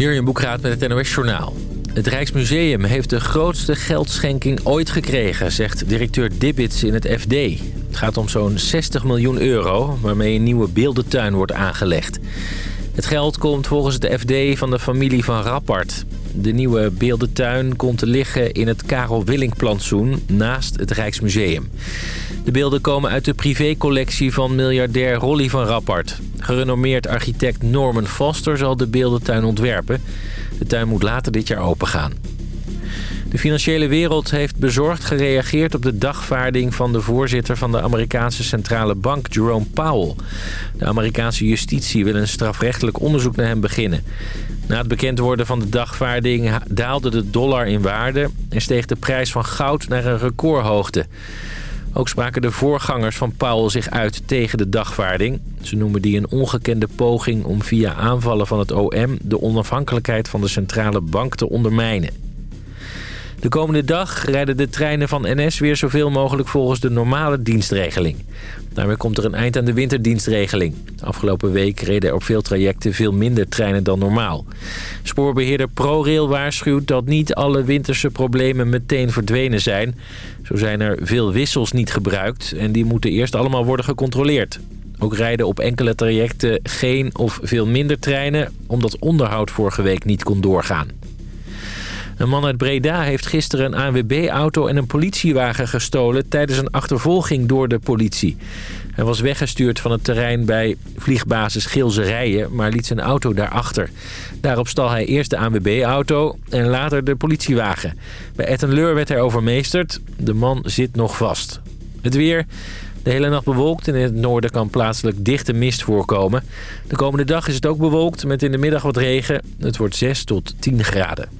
Hier in Boekraad met het NOS Journaal. Het Rijksmuseum heeft de grootste geldschenking ooit gekregen, zegt directeur Dibbits in het FD. Het gaat om zo'n 60 miljoen euro, waarmee een nieuwe beeldentuin wordt aangelegd. Het geld komt volgens de FD van de familie van Rappard. De nieuwe beeldentuin komt te liggen in het Karel Willink-plantsoen naast het Rijksmuseum. De beelden komen uit de privécollectie van miljardair Rolly van Rappard. Gerenommeerd architect Norman Foster zal de beeldentuin ontwerpen. De tuin moet later dit jaar opengaan. De financiële wereld heeft bezorgd gereageerd op de dagvaarding van de voorzitter van de Amerikaanse Centrale Bank, Jerome Powell. De Amerikaanse justitie wil een strafrechtelijk onderzoek naar hem beginnen. Na het bekend worden van de dagvaarding daalde de dollar in waarde en steeg de prijs van goud naar een recordhoogte. Ook spraken de voorgangers van Powell zich uit tegen de dagvaarding. Ze noemen die een ongekende poging om via aanvallen van het OM... de onafhankelijkheid van de centrale bank te ondermijnen. De komende dag rijden de treinen van NS weer zoveel mogelijk volgens de normale dienstregeling. Daarmee komt er een eind aan de winterdienstregeling. Afgelopen week reden er op veel trajecten veel minder treinen dan normaal. Spoorbeheerder ProRail waarschuwt dat niet alle winterse problemen meteen verdwenen zijn. Zo zijn er veel wissels niet gebruikt en die moeten eerst allemaal worden gecontroleerd. Ook rijden op enkele trajecten geen of veel minder treinen... omdat onderhoud vorige week niet kon doorgaan. Een man uit Breda heeft gisteren een ANWB-auto en een politiewagen gestolen... tijdens een achtervolging door de politie. Hij was weggestuurd van het terrein bij vliegbasis Gilzerijen... maar liet zijn auto daarachter. Daarop stal hij eerst de ANWB-auto en later de politiewagen. Bij Ettenleur werd hij overmeesterd. De man zit nog vast. Het weer... De hele nacht bewolkt en in het noorden kan plaatselijk dichte mist voorkomen. De komende dag is het ook bewolkt met in de middag wat regen. Het wordt 6 tot 10 graden.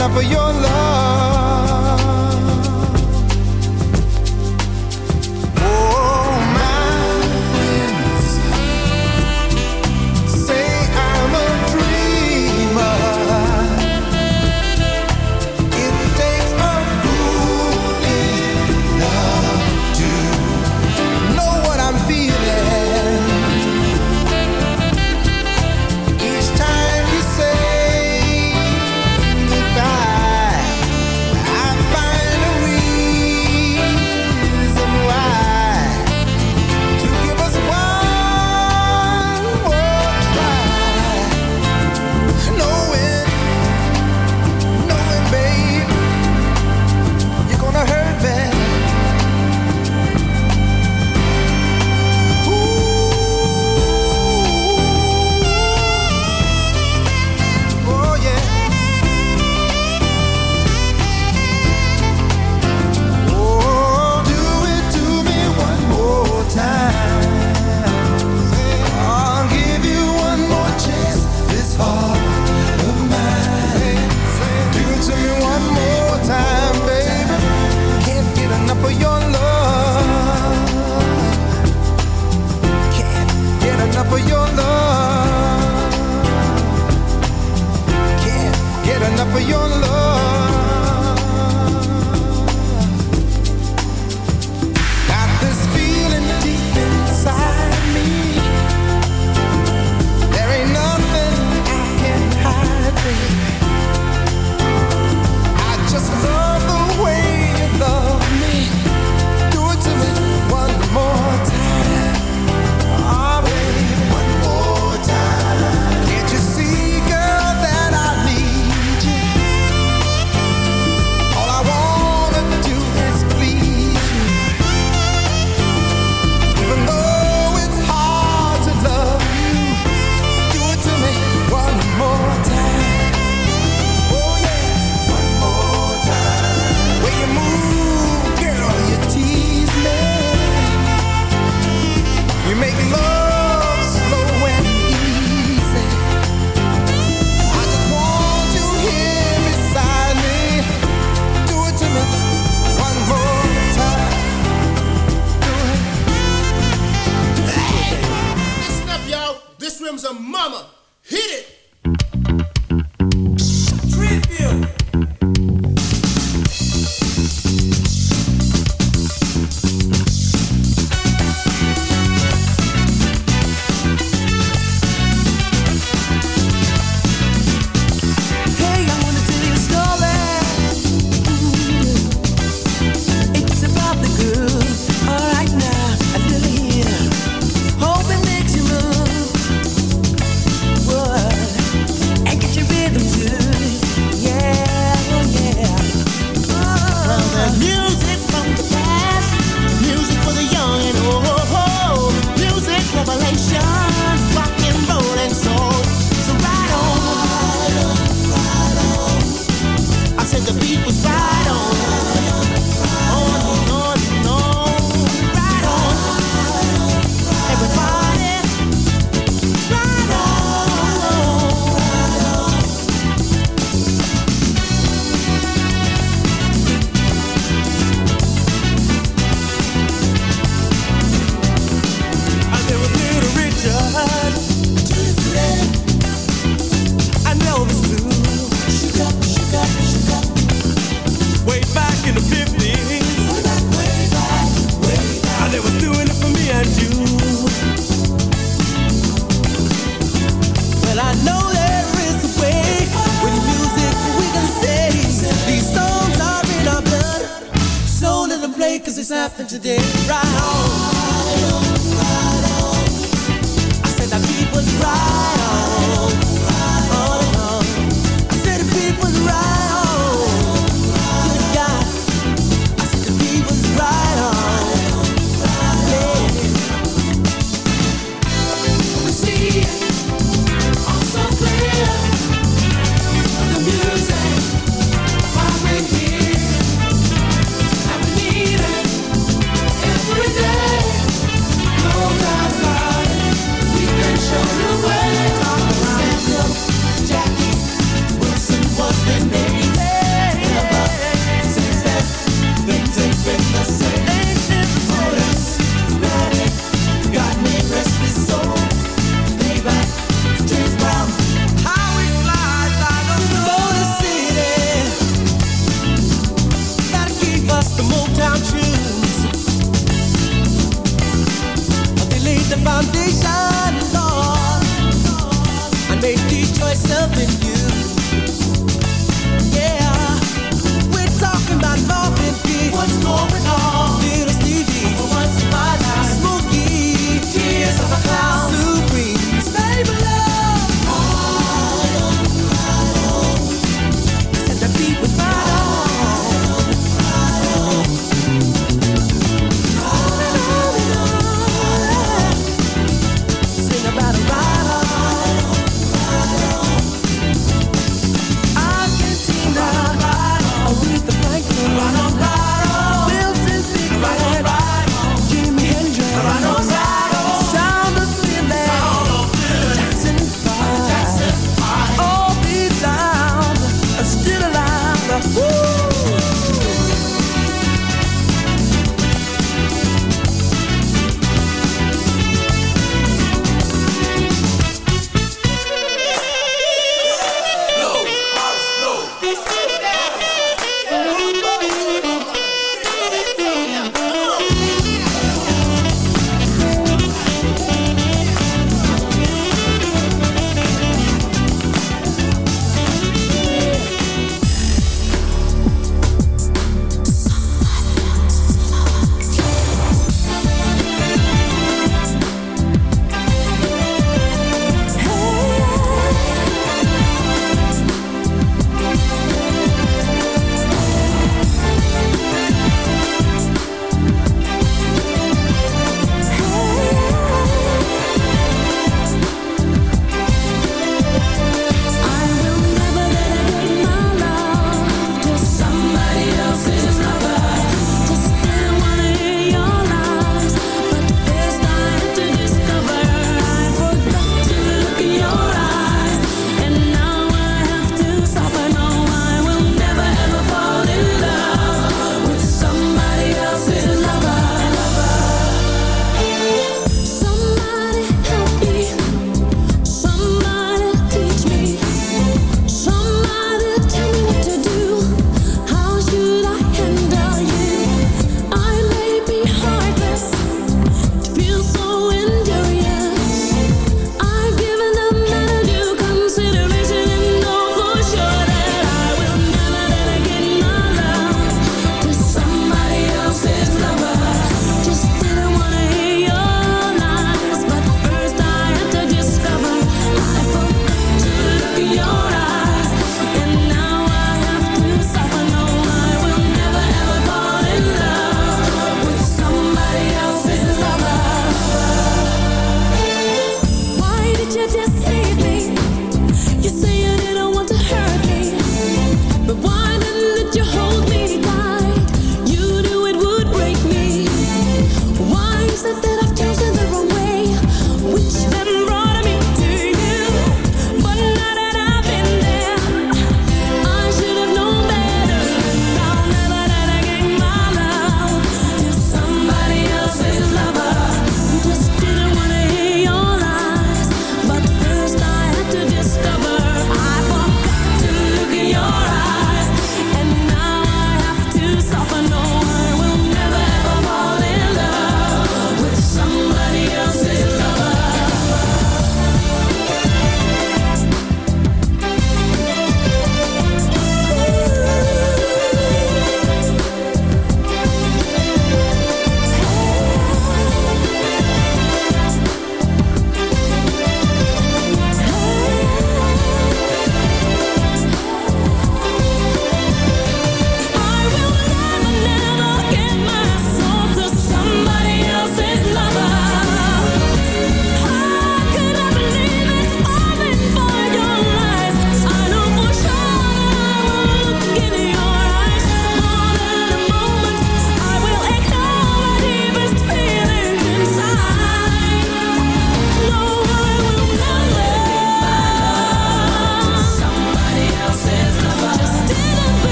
Enough of your love.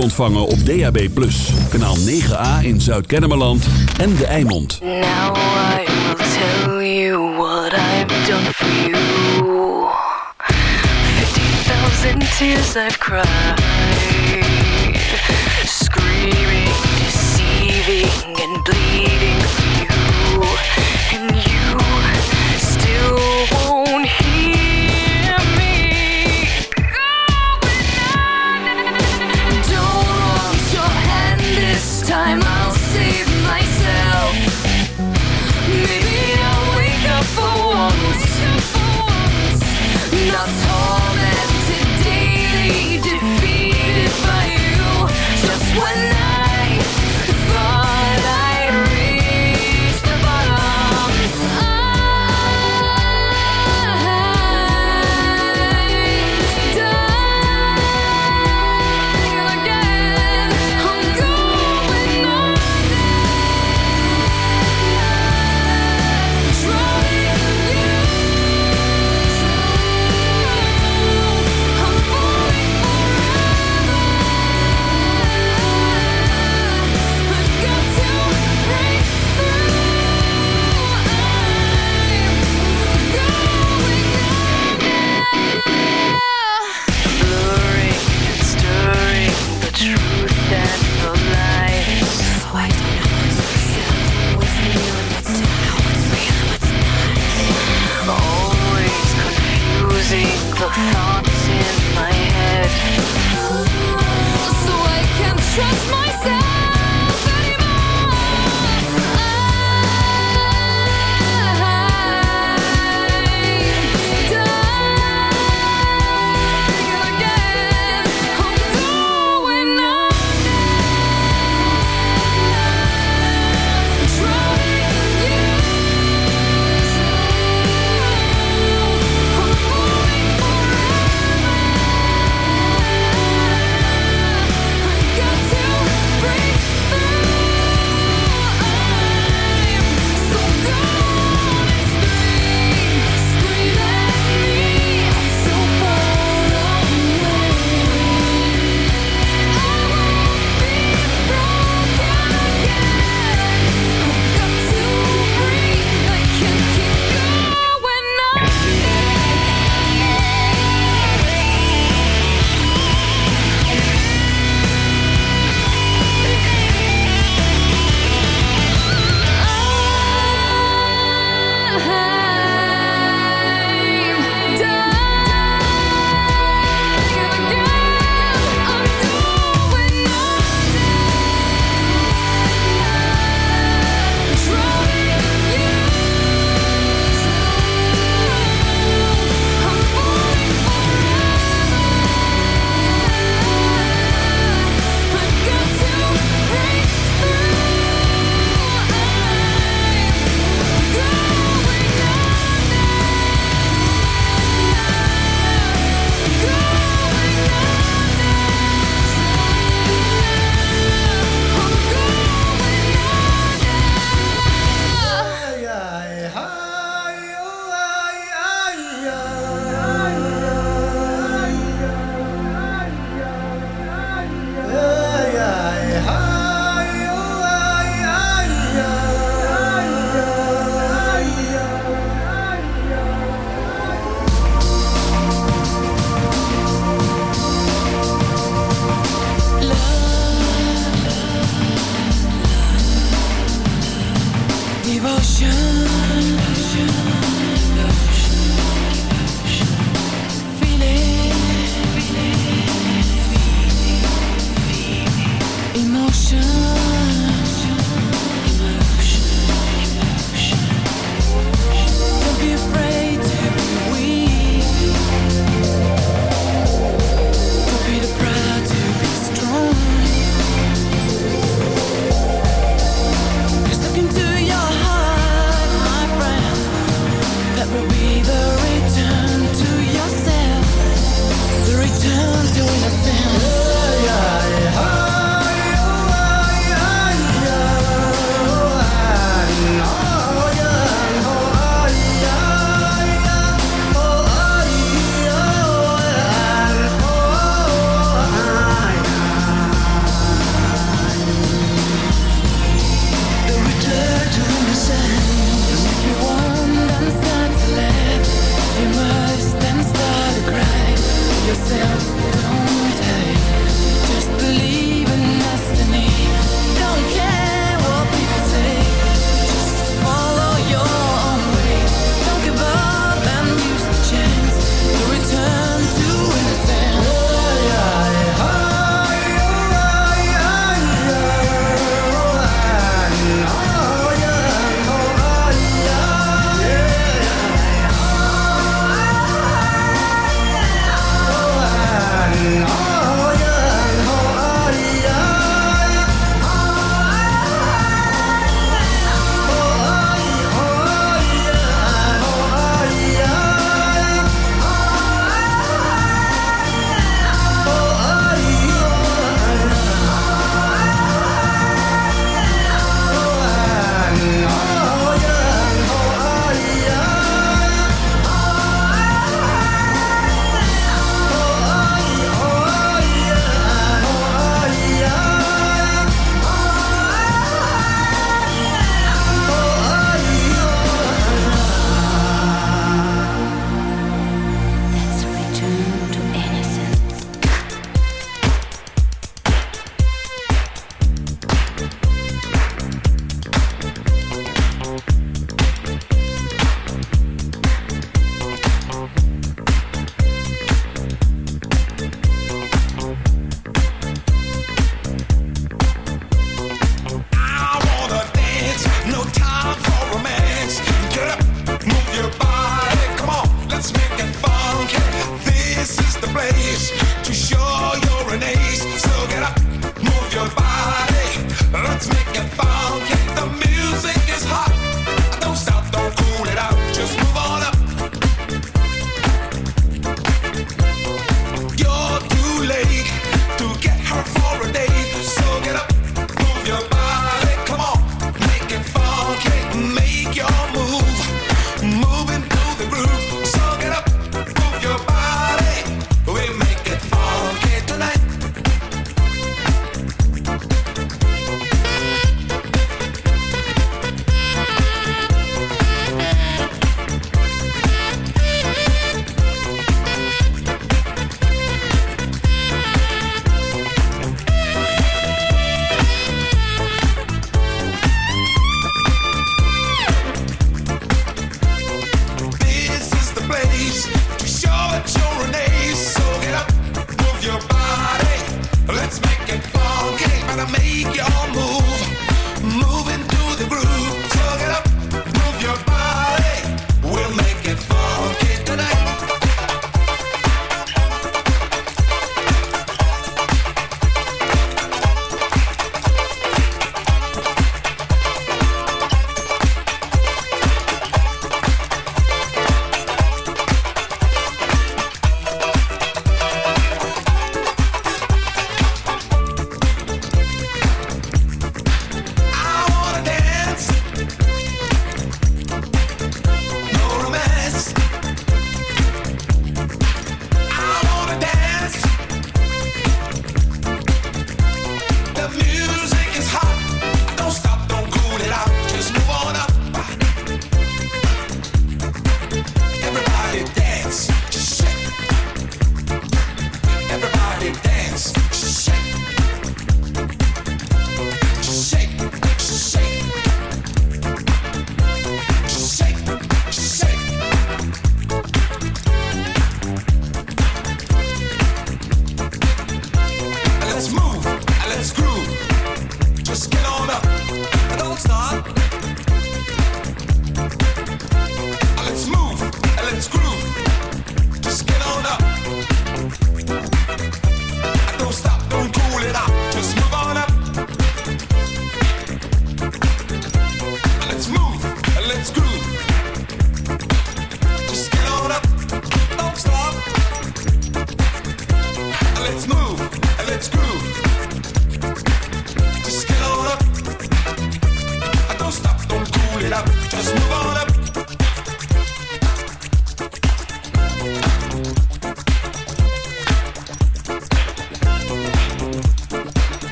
ontvangen op DAB+. Kanaal 9A in Zuid-Kennemerland en De Eimond. Now I will tell deceiving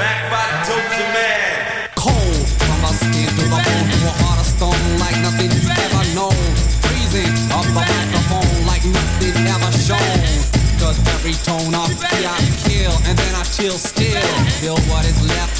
Back by dope demand. Cold from my skin to the bone to a heart of stone like nothing you've ever known. Freezing up the microphone like nothing ever shown. Cause every tone I feel I kill and then I chill still. Feel what is left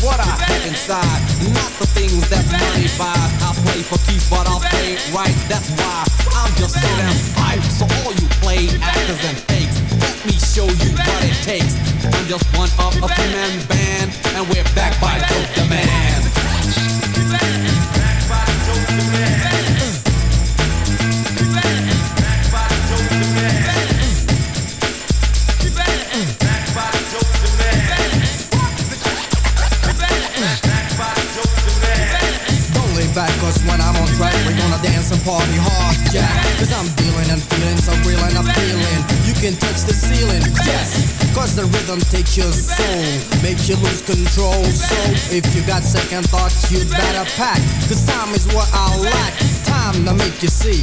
What I have inside, not the things that money buys. I play for keeps, but I'll play right. That's why I'm just so damn hyped. So all you play actors and fakes, let me show you what it takes. I'm just one of a three-man band, and we're back by Dope Demand. Don't party hard, yeah. Cause I'm dealing and feeling so real and appealing. You can touch the ceiling, yes. Cause the rhythm takes your soul, makes you lose control. So if you got second thoughts, you better pack. Cause time is what I lack. Time to make you see.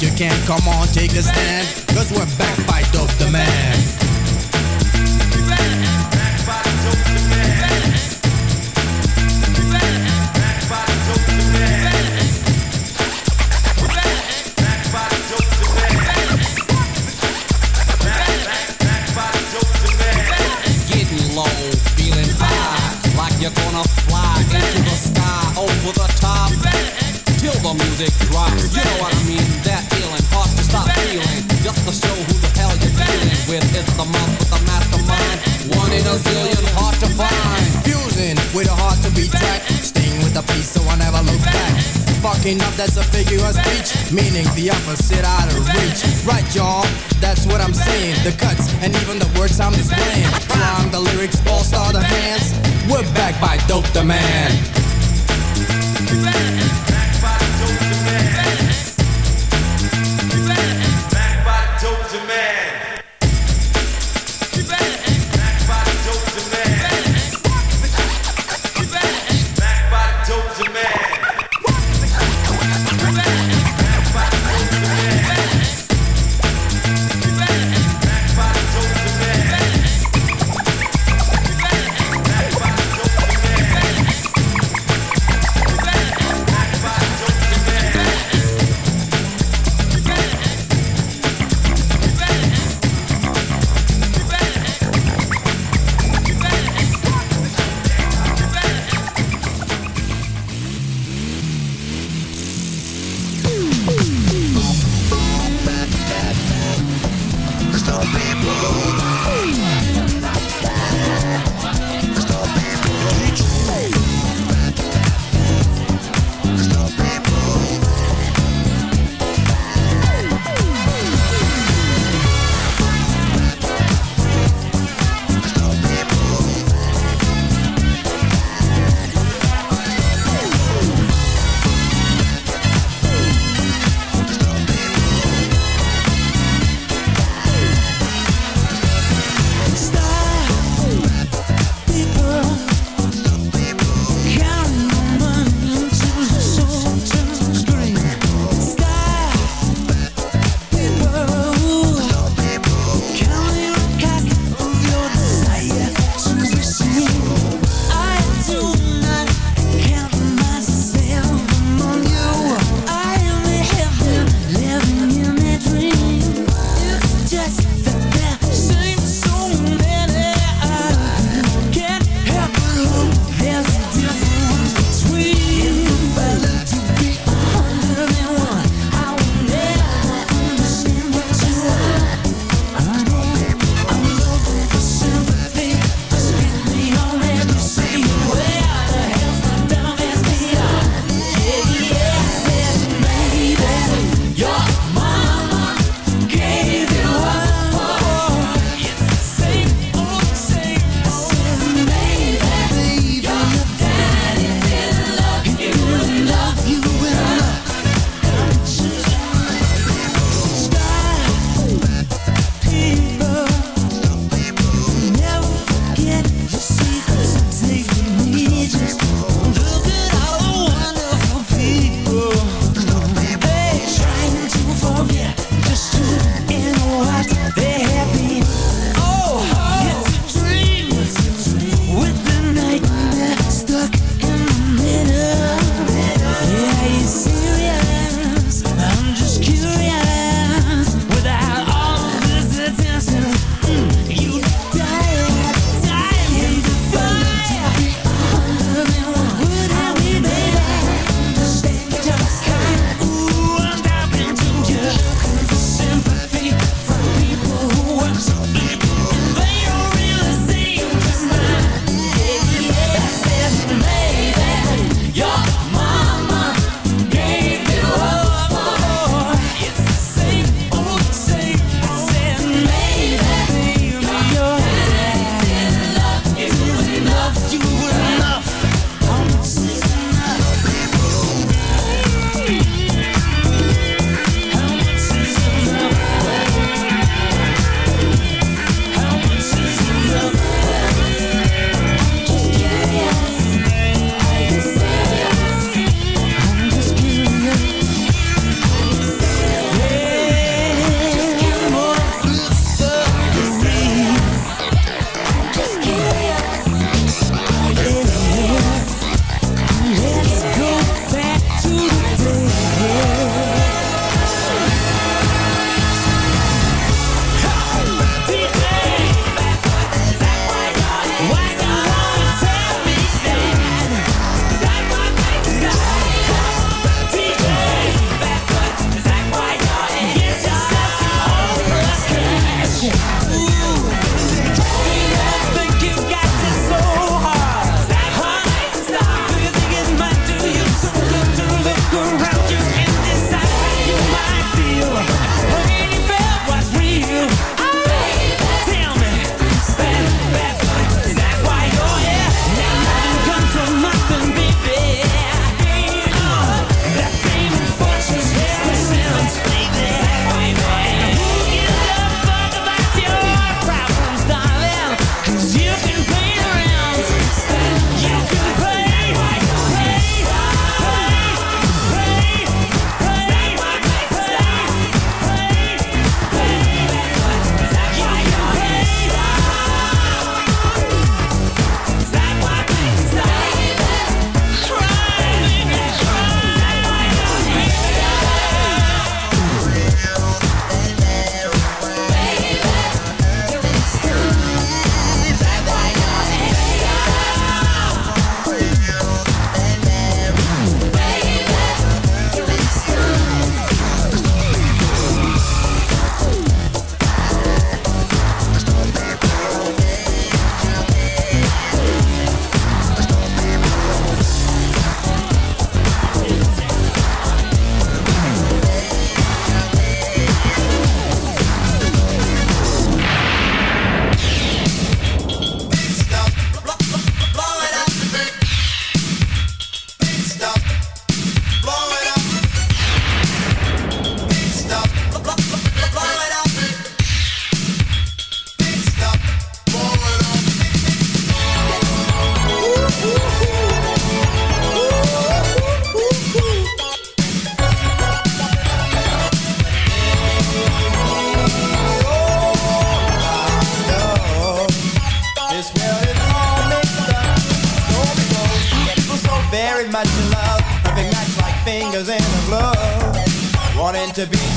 You can't come on, take a stand. Cause we're back by Dope Demand. Getting low, feeling high, like you're gonna fly into the sky, over the top, till the music drops. You know what to show who the hell you're dealing with. It's the month with the mastermind, one in a zillion, hard to find. Fusing with a heart to be tracked. Staying with the peace so I never look back. Fucking up, that's a figure of speech. Meaning the opposite out of reach. Right, y'all, that's what I'm saying. The cuts and even the words I'm displaying. Prime the lyrics, all star the hands. We're back by Dope Demand. Your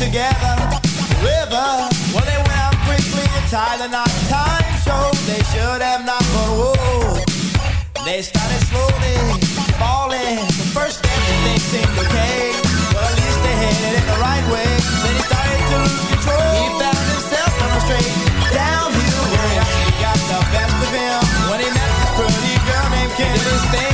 together. River, well they went out quickly and tied not time so they should have not, but whoa, they started slowly falling. The first step, everything seemed okay, well at least they headed in the right way. Then he started to lose control. He found himself on a straight downhill road. He got the best of him when he met this pretty girl named Kim.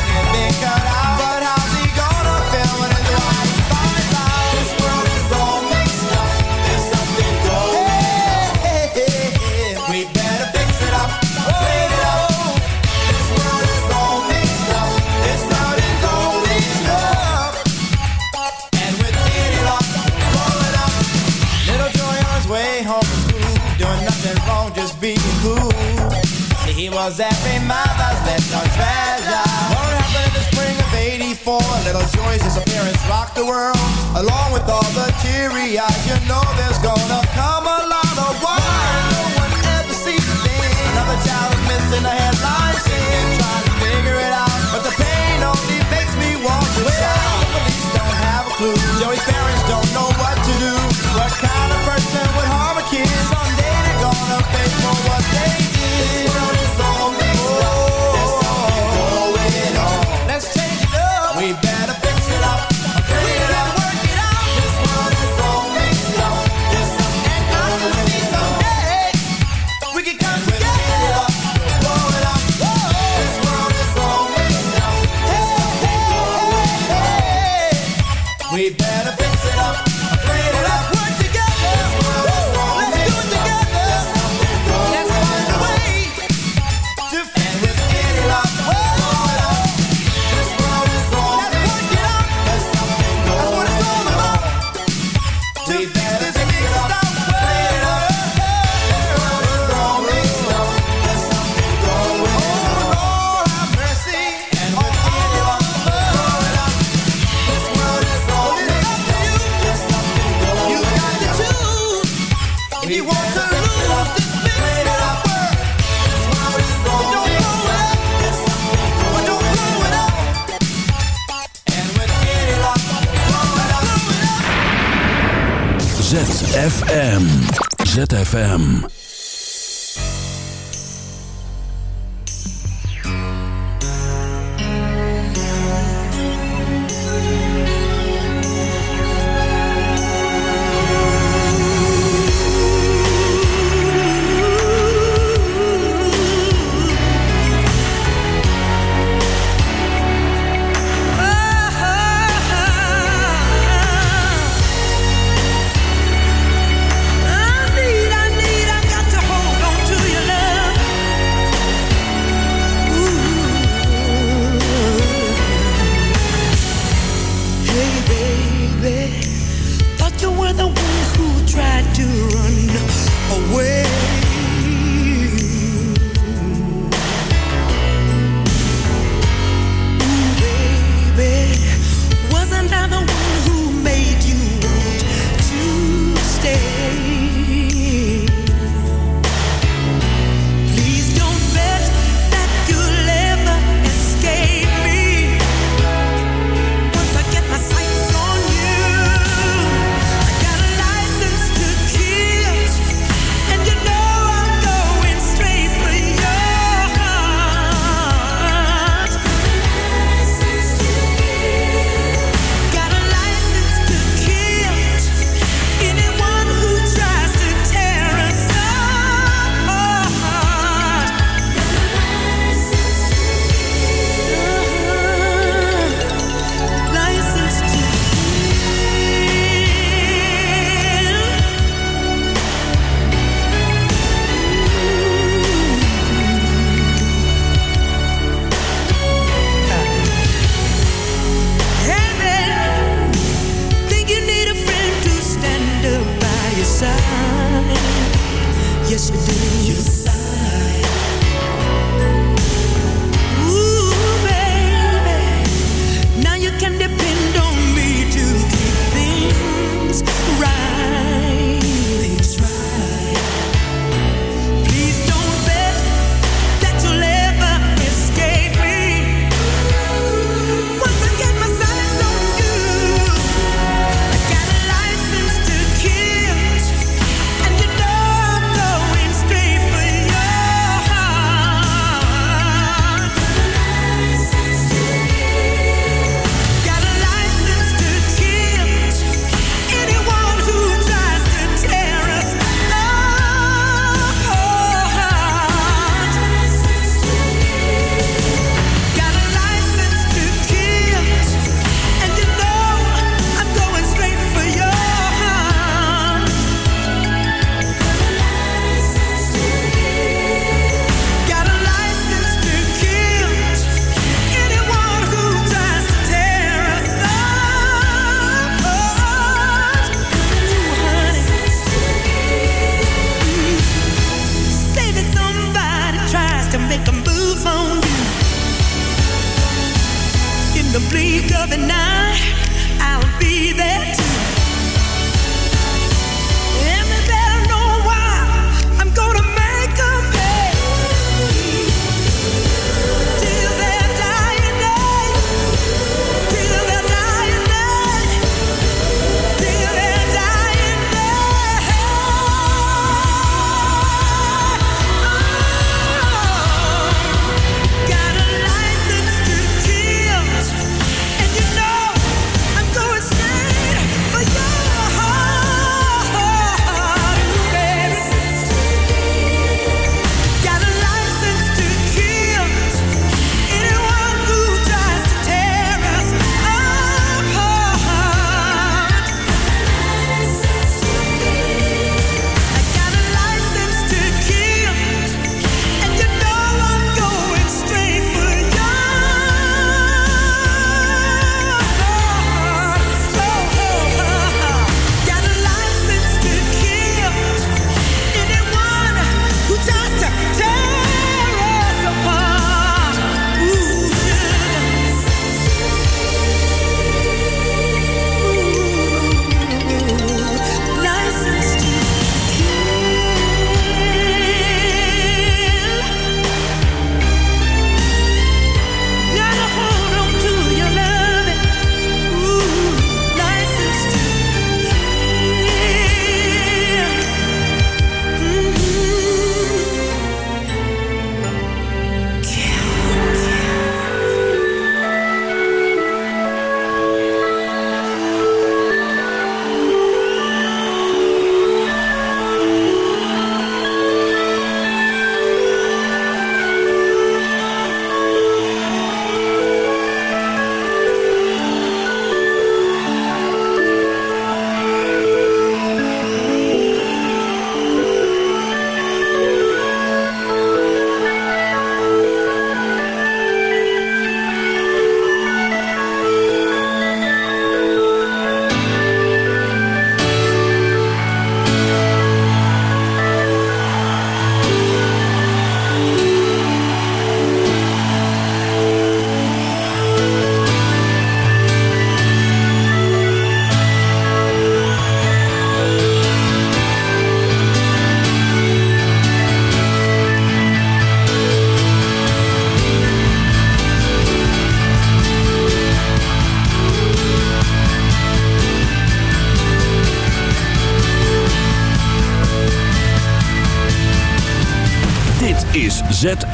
joys as our parents the world. Along with all the teary eyes, you know there's gonna come a lot of why. No one ever sees a thing. Another child is missing a hand.